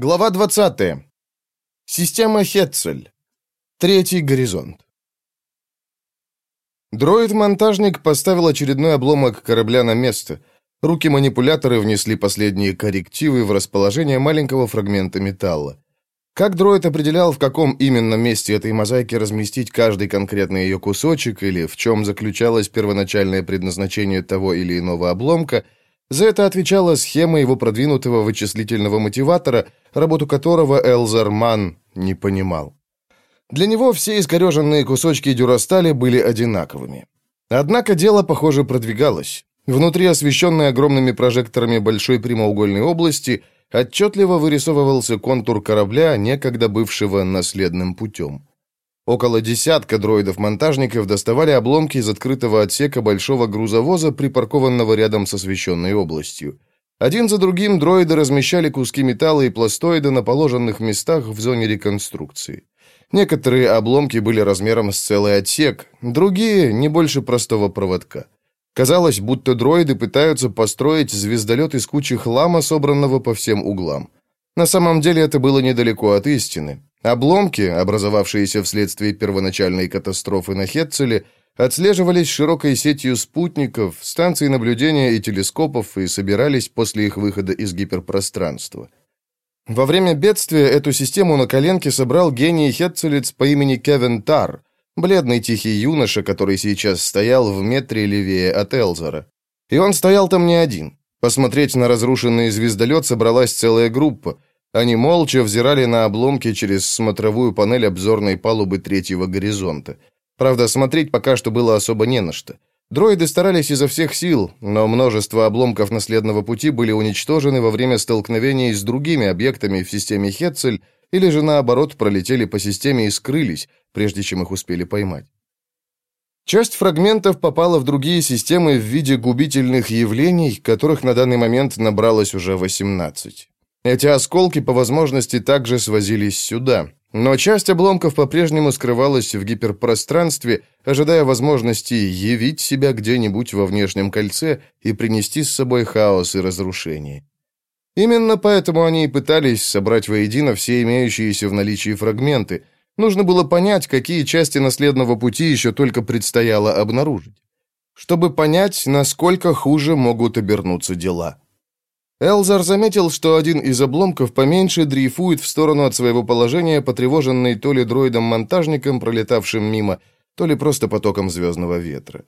Глава 20. Система Хетцель. Третий горизонт. Дроид-монтажник поставил очередной обломок корабля на место. Руки-манипуляторы внесли последние коррективы в расположение маленького фрагмента металла. Как дроид определял, в каком именно месте этой мозаики разместить каждый конкретный ее кусочек, или в чем заключалось первоначальное предназначение того или иного обломка – за это отвечала схема его продвинутого вычислительного мотиватора, работу которого Элзар Ман не понимал. Для него все искореженные кусочки дюрастали были одинаковыми. Однако дело, похоже, продвигалось. Внутри освещенной огромными прожекторами большой прямоугольной области отчетливо вырисовывался контур корабля, некогда бывшего наследным путем. Около десятка дроидов-монтажников доставали обломки из открытого отсека большого грузовоза, припаркованного рядом с освещенной областью. Один за другим дроиды размещали куски металла и пластоида на положенных местах в зоне реконструкции. Некоторые обломки были размером с целый отсек, другие — не больше простого проводка. Казалось, будто дроиды пытаются построить звездолет из кучи хлама, собранного по всем углам. На самом деле это было недалеко от истины. Обломки, образовавшиеся вследствие первоначальной катастрофы на Хетцеле, отслеживались широкой сетью спутников, станций наблюдения и телескопов и собирались после их выхода из гиперпространства. Во время бедствия эту систему на коленке собрал гений хетцелец по имени Кевин Тар, бледный тихий юноша, который сейчас стоял в метре левее от Элзера. И он стоял там не один. Посмотреть на разрушенный звездолет собралась целая группа. Они молча взирали на обломки через смотровую панель обзорной палубы третьего горизонта. Правда, смотреть пока что было особо не на что. Дроиды старались изо всех сил, но множество обломков наследного пути были уничтожены во время столкновений с другими объектами в системе Хетцель или же наоборот пролетели по системе и скрылись, прежде чем их успели поймать. Часть фрагментов попала в другие системы в виде губительных явлений, которых на данный момент набралось уже 18. Эти осколки по возможности также свозились сюда, но часть обломков по-прежнему скрывалась в гиперпространстве, ожидая возможности явить себя где-нибудь во внешнем кольце и принести с собой хаос и разрушение. Именно поэтому они и пытались собрать воедино все имеющиеся в наличии фрагменты. Нужно было понять, какие части наследного пути еще только предстояло обнаружить. Чтобы понять, насколько хуже могут обернуться дела. Элзар заметил, что один из обломков поменьше дрейфует в сторону от своего положения, потревоженный то ли дроидом-монтажником, пролетавшим мимо, то ли просто потоком звездного ветра.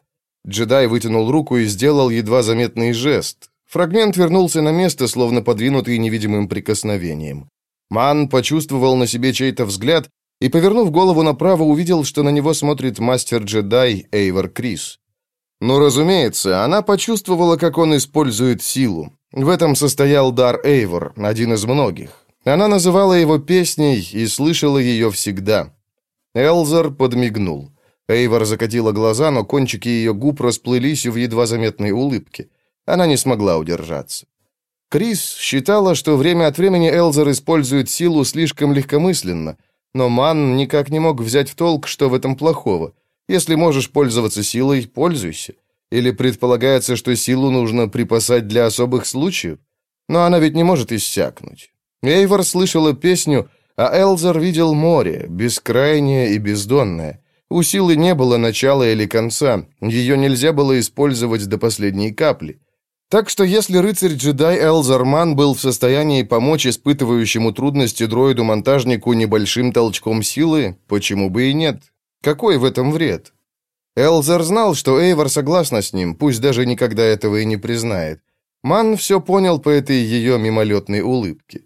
Джедай вытянул руку и сделал едва заметный жест. Фрагмент вернулся на место, словно подвинутый невидимым прикосновением. Ман почувствовал на себе чей-то взгляд и, повернув голову направо, увидел, что на него смотрит мастер-джедай Эйвор Крис. Но, разумеется, она почувствовала, как он использует силу. В этом состоял дар Эйвор, один из многих. Она называла его песней и слышала ее всегда. Элзар подмигнул. Эйвор закатила глаза, но кончики ее губ расплылись в едва заметной улыбке. Она не смогла удержаться. Крис считала, что время от времени Элзар использует силу слишком легкомысленно, но Ман никак не мог взять в толк, что в этом плохого. Если можешь пользоваться силой, пользуйся. Или предполагается, что силу нужно припасать для особых случаев? Но она ведь не может иссякнуть. Эйвор слышала песню, а Элзар видел море, бескрайнее и бездонное. У силы не было начала или конца, ее нельзя было использовать до последней капли. Так что если рыцарь-джедай Элзарман был в состоянии помочь испытывающему трудности дроиду-монтажнику небольшим толчком силы, почему бы и нет? Какой в этом вред? Элзер знал, что Эйвор согласна с ним, пусть даже никогда этого и не признает. Ман все понял по этой ее мимолетной улыбке.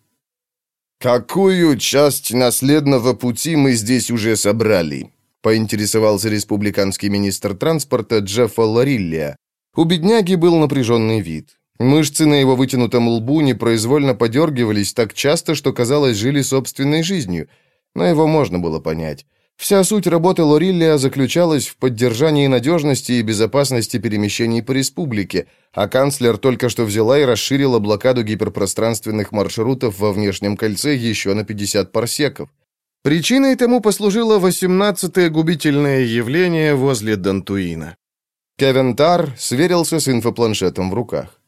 «Какую часть наследного пути мы здесь уже собрали?» поинтересовался республиканский министр транспорта Джеффа Лориллия. У бедняги был напряженный вид. Мышцы на его вытянутом лбу непроизвольно подергивались так часто, что, казалось, жили собственной жизнью. Но его можно было понять. Вся суть работы Лориллия заключалась в поддержании надежности и безопасности перемещений по республике, а канцлер только что взяла и расширила блокаду гиперпространственных маршрутов во внешнем кольце еще на 50 парсеков. Причиной тому послужило 18-е губительное явление возле Дантуина. Кевин Тар сверился с инфопланшетом в руках.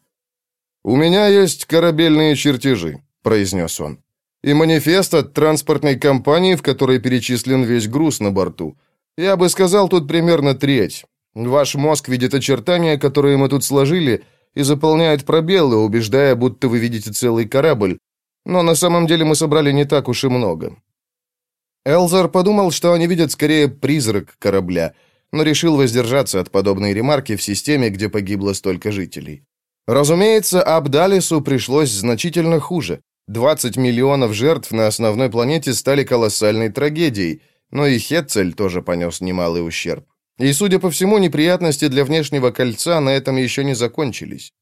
«У меня есть корабельные чертежи», — произнес он. И манифест от транспортной компании, в которой перечислен весь груз на борту. Я бы сказал, тут примерно треть. Ваш мозг видит очертания, которые мы тут сложили, и заполняет пробелы, убеждая, будто вы видите целый корабль. Но на самом деле мы собрали не так уж и много. Элзар подумал, что они видят скорее призрак корабля, но решил воздержаться от подобной ремарки в системе, где погибло столько жителей. Разумеется, Абдалису пришлось значительно хуже. 20 миллионов жертв на основной планете стали колоссальной трагедией, но и Хетцель тоже понес немалый ущерб. И, судя по всему, неприятности для внешнего кольца на этом еще не закончились.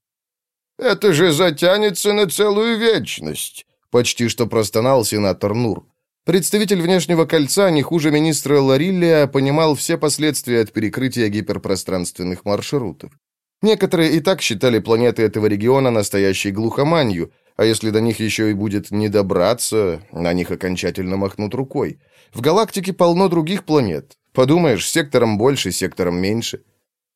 «Это же затянется на целую вечность», — почти что простонал сенатор Нур. Представитель внешнего кольца, не хуже министра Лариллия, понимал все последствия от перекрытия гиперпространственных маршрутов. Некоторые и так считали планеты этого региона настоящей глухоманью, а если до них еще и будет не добраться, на них окончательно махнут рукой. В галактике полно других планет. Подумаешь, сектором больше, сектором меньше.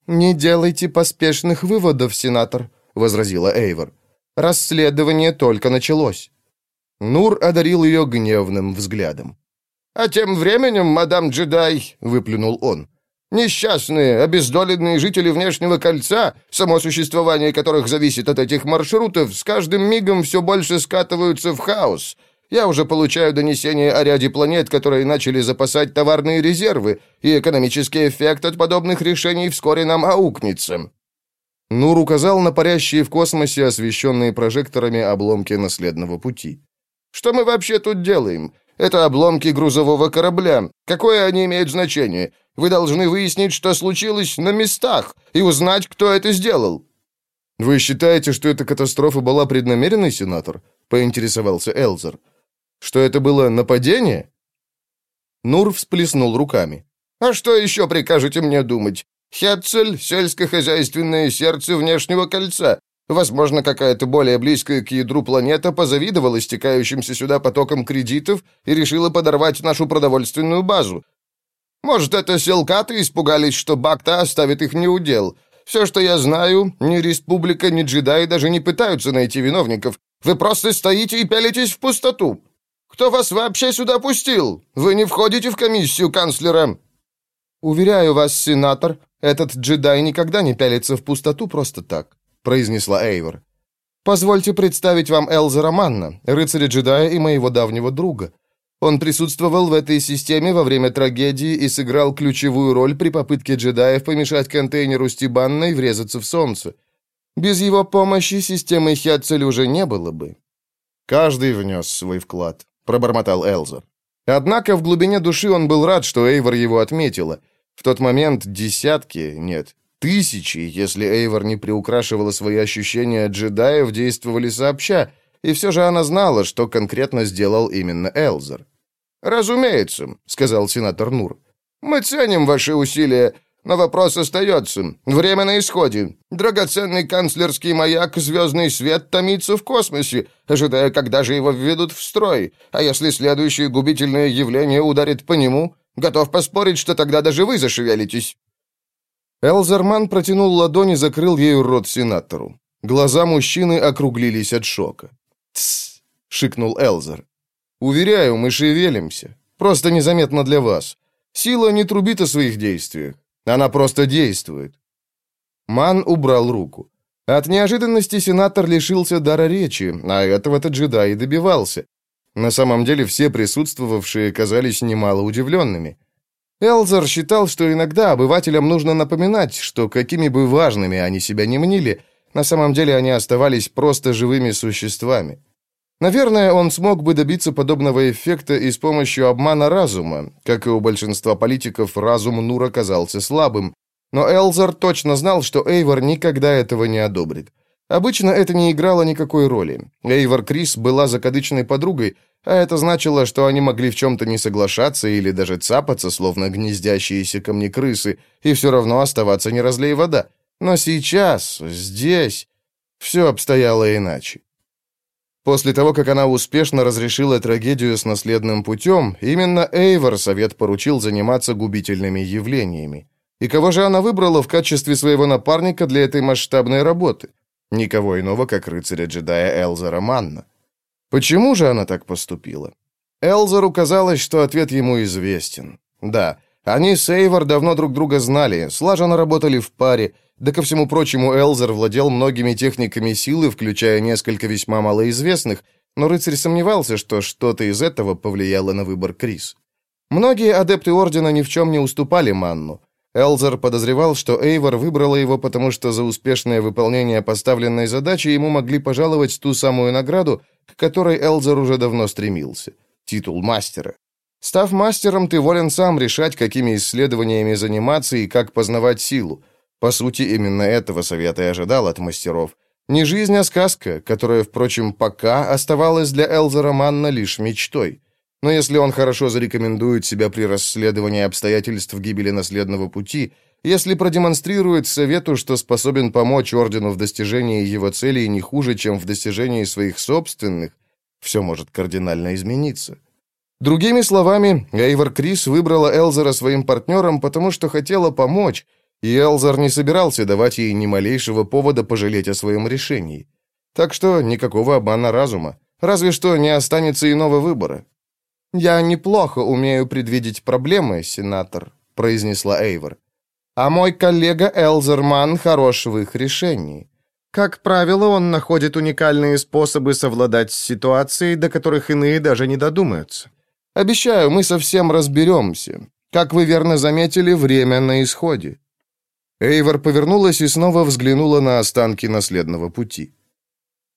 «Не делайте поспешных выводов, сенатор», — возразила Эйвор. «Расследование только началось». Нур одарил ее гневным взглядом. «А тем временем, мадам джедай», — выплюнул он, «несчастные, обездоленные жители внешнего кольца, само существование которых зависит от этих маршрутов, с каждым мигом все больше скатываются в хаос. Я уже получаю донесения о ряде планет, которые начали запасать товарные резервы, и экономический эффект от подобных решений вскоре нам аукнется». Нур указал на парящие в космосе, освещенные прожекторами обломки наследного пути. Что мы вообще тут делаем? Это обломки грузового корабля. Какое они имеют значение? Вы должны выяснить, что случилось на местах, и узнать, кто это сделал». «Вы считаете, что эта катастрофа была преднамеренной, сенатор?» — поинтересовался Элзер. «Что это было нападение?» Нур всплеснул руками. «А что еще прикажете мне думать? Хетцель — сельскохозяйственное сердце внешнего кольца. Возможно, какая-то более близкая к ядру планета позавидовала стекающимся сюда потокам кредитов и решила подорвать нашу продовольственную базу. Может, это селкаты испугались, что Бакта оставит их неудел. Все, что я знаю, ни Республика, ни джедаи даже не пытаются найти виновников. Вы просто стоите и пялитесь в пустоту. Кто вас вообще сюда пустил? Вы не входите в комиссию канцлера». «Уверяю вас, сенатор, этот джедай никогда не пялится в пустоту просто так произнесла Эйвор. «Позвольте представить вам Элза Манна, рыцаря-джедая и моего давнего друга. Он присутствовал в этой системе во время трагедии и сыграл ключевую роль при попытке джедаев помешать контейнеру с Тибанной врезаться в солнце. Без его помощи системы Хятцель уже не было бы». «Каждый внес свой вклад», — пробормотал Элзер. Однако в глубине души он был рад, что Эйвор его отметила. В тот момент десятки, нет, Тысячи, если Эйвор не приукрашивала свои ощущения джедаев, действовали сообща, и все же она знала, что конкретно сделал именно Элзер. «Разумеется», — сказал сенатор Нур. «Мы ценим ваши усилия, но вопрос остается. Время на исходе. Драгоценный канцлерский маяк «Звездный свет» томится в космосе, ожидая, когда же его введут в строй. А если следующее губительное явление ударит по нему, готов поспорить, что тогда даже вы зашевелитесь». Элзерман протянул ладонь и закрыл ею рот сенатору. Глаза мужчины округлились от шока. «Тссс!» — шикнул Элзер. «Уверяю, мы шевелимся. Просто незаметно для вас. Сила не трубит о своих действиях. Она просто действует». Ман убрал руку. От неожиданности сенатор лишился дара речи, а этого-то джедай и добивался. На самом деле все присутствовавшие казались немало удивленными. Элзер считал, что иногда обывателям нужно напоминать, что какими бы важными они себя не мнили, на самом деле они оставались просто живыми существами. Наверное, он смог бы добиться подобного эффекта и с помощью обмана разума. Как и у большинства политиков, разум Нур оказался слабым. Но Элзер точно знал, что Эйвор никогда этого не одобрит. Обычно это не играло никакой роли. Эйвор Крис была закадычной подругой, а это значило, что они могли в чем-то не соглашаться или даже цапаться, словно гнездящиеся ко мне крысы, и все равно оставаться не разлей вода. Но сейчас, здесь, все обстояло иначе. После того, как она успешно разрешила трагедию с наследным путем, именно Эйвор совет поручил заниматься губительными явлениями. И кого же она выбрала в качестве своего напарника для этой масштабной работы? Никого иного, как рыцаря-джедая Элзера Манна. Почему же она так поступила? Элзеру казалось, что ответ ему известен. Да, они с Эйвор давно друг друга знали, слаженно работали в паре, да ко всему прочему Элзер владел многими техниками силы, включая несколько весьма малоизвестных, но рыцарь сомневался, что что-то из этого повлияло на выбор Крис. Многие адепты Ордена ни в чем не уступали Манну. Элзер подозревал, что Эйвор выбрала его, потому что за успешное выполнение поставленной задачи ему могли пожаловать ту самую награду, к которой Элзер уже давно стремился — титул мастера. Став мастером, ты волен сам решать, какими исследованиями заниматься и как познавать силу. По сути, именно этого совета и ожидал от мастеров. Не жизнь, а сказка, которая, впрочем, пока оставалась для Элзера Манна лишь мечтой. Но если он хорошо зарекомендует себя при расследовании обстоятельств гибели наследного пути, если продемонстрирует совету, что способен помочь Ордену в достижении его целей не хуже, чем в достижении своих собственных, все может кардинально измениться. Другими словами, Эйвор Крис выбрала Элзера своим партнером, потому что хотела помочь, и Элзер не собирался давать ей ни малейшего повода пожалеть о своем решении. Так что никакого обмана разума, разве что не останется иного выбора. «Я неплохо умею предвидеть проблемы, сенатор», — произнесла Эйвор. «А мой коллега Элзерман хорош в их решении. Как правило, он находит уникальные способы совладать с ситуацией, до которых иные даже не додумаются. Обещаю, мы совсем разберемся. Как вы верно заметили, время на исходе». Эйвор повернулась и снова взглянула на останки наследного пути.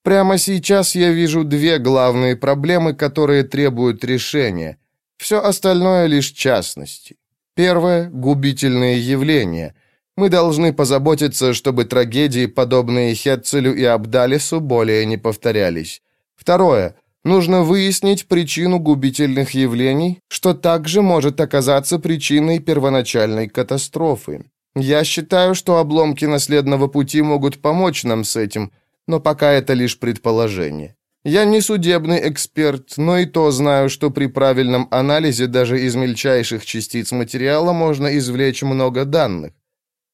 Прямо сейчас я вижу две главные проблемы, которые требуют решения. Все остальное лишь частности. Первое — губительные явления. Мы должны позаботиться, чтобы трагедии, подобные Хетцелю и Абдалису, более не повторялись. Второе — нужно выяснить причину губительных явлений, что также может оказаться причиной первоначальной катастрофы. Я считаю, что обломки наследного пути могут помочь нам с этим — но пока это лишь предположение. Я не судебный эксперт, но и то знаю, что при правильном анализе даже из мельчайших частиц материала можно извлечь много данных.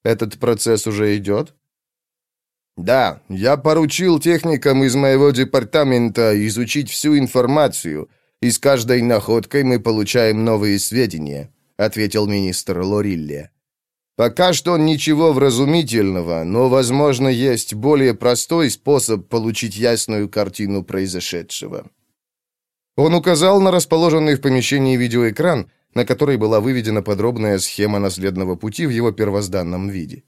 Этот процесс уже идет? Да, я поручил техникам из моего департамента изучить всю информацию, и с каждой находкой мы получаем новые сведения, ответил министр Лориллия. Пока что ничего вразумительного, но, возможно, есть более простой способ получить ясную картину произошедшего. Он указал на расположенный в помещении видеоэкран, на который была выведена подробная схема наследного пути в его первозданном виде.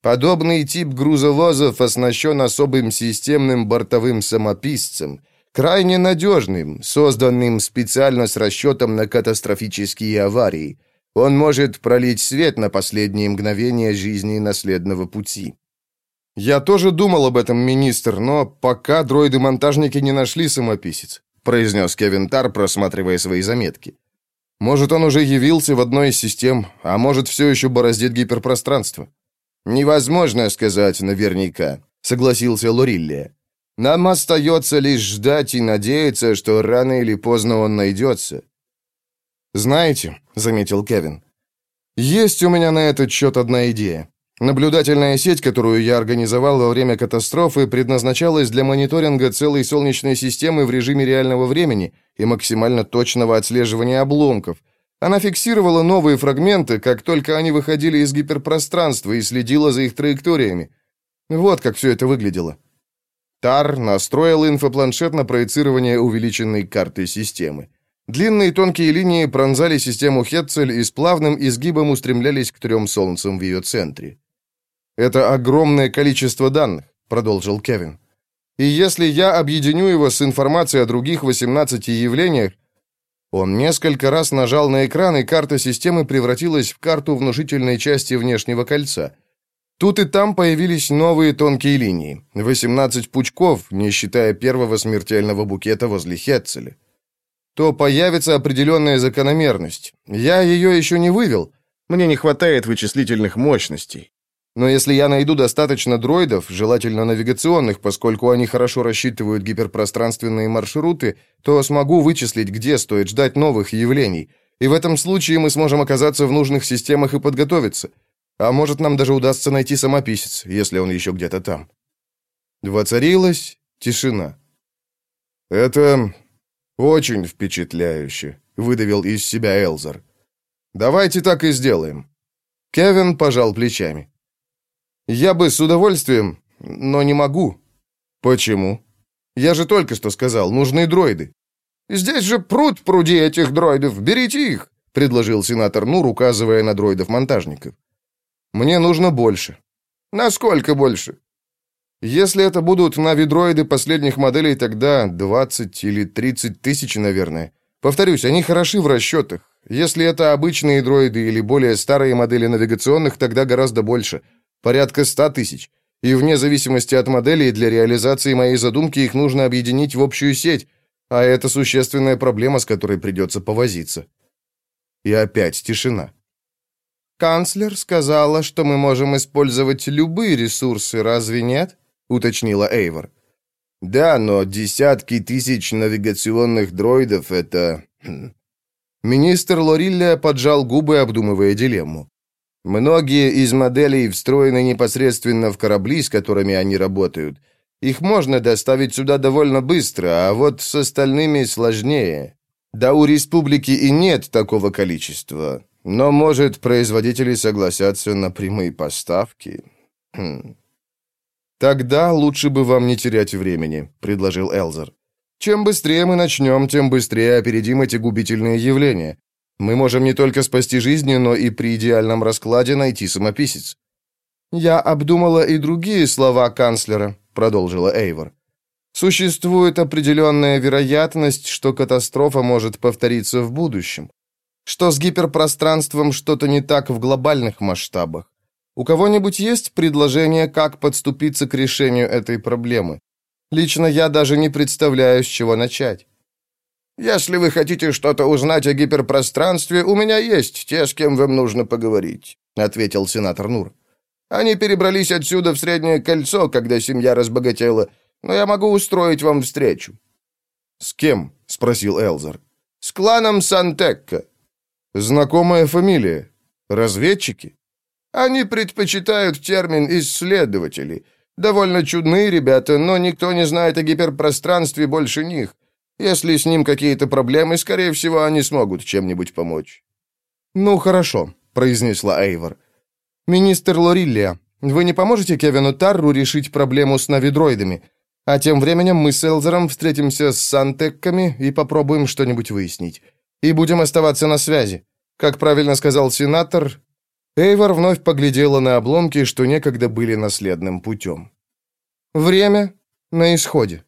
Подобный тип грузовозов оснащен особым системным бортовым самописцем, крайне надежным, созданным специально с расчетом на катастрофические аварии – он может пролить свет на последние мгновения жизни наследного пути. Я тоже думал об этом, министр, но пока дроиды-монтажники не нашли самописец, произнес Кевин Тар, просматривая свои заметки. Может, он уже явился в одной из систем, а может, все еще бороздит гиперпространство. Невозможно сказать наверняка, согласился Лориллия. Нам остается лишь ждать и надеяться, что рано или поздно он найдется. «Знаете», — заметил Кевин, — «есть у меня на этот счет одна идея. Наблюдательная сеть, которую я организовал во время катастрофы, предназначалась для мониторинга целой Солнечной системы в режиме реального времени и максимально точного отслеживания обломков. Она фиксировала новые фрагменты, как только они выходили из гиперпространства и следила за их траекториями. Вот как все это выглядело. Тар настроил инфопланшет на проецирование увеличенной карты системы. Длинные тонкие линии пронзали систему Хетцель и с плавным изгибом устремлялись к трем солнцам в ее центре. «Это огромное количество данных», — продолжил Кевин. «И если я объединю его с информацией о других 18 явлениях, он несколько раз нажал на экран, и карта системы превратилась в карту внушительной части внешнего кольца. Тут и там появились новые тонкие линии. 18 пучков, не считая первого смертельного букета возле Хетцеля то появится определенная закономерность. Я ее еще не вывел. Мне не хватает вычислительных мощностей. Но если я найду достаточно дроидов, желательно навигационных, поскольку они хорошо рассчитывают гиперпространственные маршруты, то смогу вычислить, где стоит ждать новых явлений. И в этом случае мы сможем оказаться в нужных системах и подготовиться. А может, нам даже удастся найти самописец, если он еще где-то там. Воцарилась тишина. «Это очень впечатляюще», — выдавил из себя Элзер. «Давайте так и сделаем». Кевин пожал плечами. «Я бы с удовольствием, но не могу». «Почему?» «Я же только что сказал, нужны дроиды». «Здесь же пруд пруди этих дроидов, берите их», — предложил сенатор Нур, указывая на дроидов-монтажников. «Мне нужно больше». «Насколько больше?» Если это будут навидроиды последних моделей, тогда 20 или 30 тысяч, наверное. Повторюсь, они хороши в расчетах. Если это обычные дроиды или более старые модели навигационных, тогда гораздо больше. Порядка 100 тысяч. И вне зависимости от моделей, для реализации моей задумки их нужно объединить в общую сеть. А это существенная проблема, с которой придется повозиться. И опять тишина. «Канцлер сказала, что мы можем использовать любые ресурсы, разве нет?» — уточнила Эйвор. «Да, но десятки тысяч навигационных дроидов — это...» хм. Министр Лорилля поджал губы, обдумывая дилемму. «Многие из моделей встроены непосредственно в корабли, с которыми они работают. Их можно доставить сюда довольно быстро, а вот с остальными сложнее. Да у республики и нет такого количества. Но, может, производители согласятся на прямые поставки?» хм. «Тогда лучше бы вам не терять времени», — предложил Элзер. «Чем быстрее мы начнем, тем быстрее опередим эти губительные явления. Мы можем не только спасти жизни, но и при идеальном раскладе найти самописец». «Я обдумала и другие слова канцлера», — продолжила Эйвор. «Существует определенная вероятность, что катастрофа может повториться в будущем. Что с гиперпространством что-то не так в глобальных масштабах. У кого-нибудь есть предложение, как подступиться к решению этой проблемы? Лично я даже не представляю, с чего начать. Если вы хотите что-то узнать о гиперпространстве, у меня есть те, с кем вам нужно поговорить, ответил сенатор Нур. Они перебрались отсюда в Среднее кольцо, когда семья разбогатела, но я могу устроить вам встречу. С кем? спросил Элзер. С кланом Сантекка. Знакомая фамилия. Разведчики? Они предпочитают термин «исследователи». Довольно чудные ребята, но никто не знает о гиперпространстве больше них. Если с ним какие-то проблемы, скорее всего, они смогут чем-нибудь помочь». «Ну, хорошо», — произнесла Эйвор. «Министр Лориллия, вы не поможете Кевину Тарру решить проблему с навидроидами? А тем временем мы с Элзером встретимся с Сантекками и попробуем что-нибудь выяснить. И будем оставаться на связи. Как правильно сказал сенатор, Эйвор вновь поглядела на обломки, что некогда были наследным путем. «Время на исходе».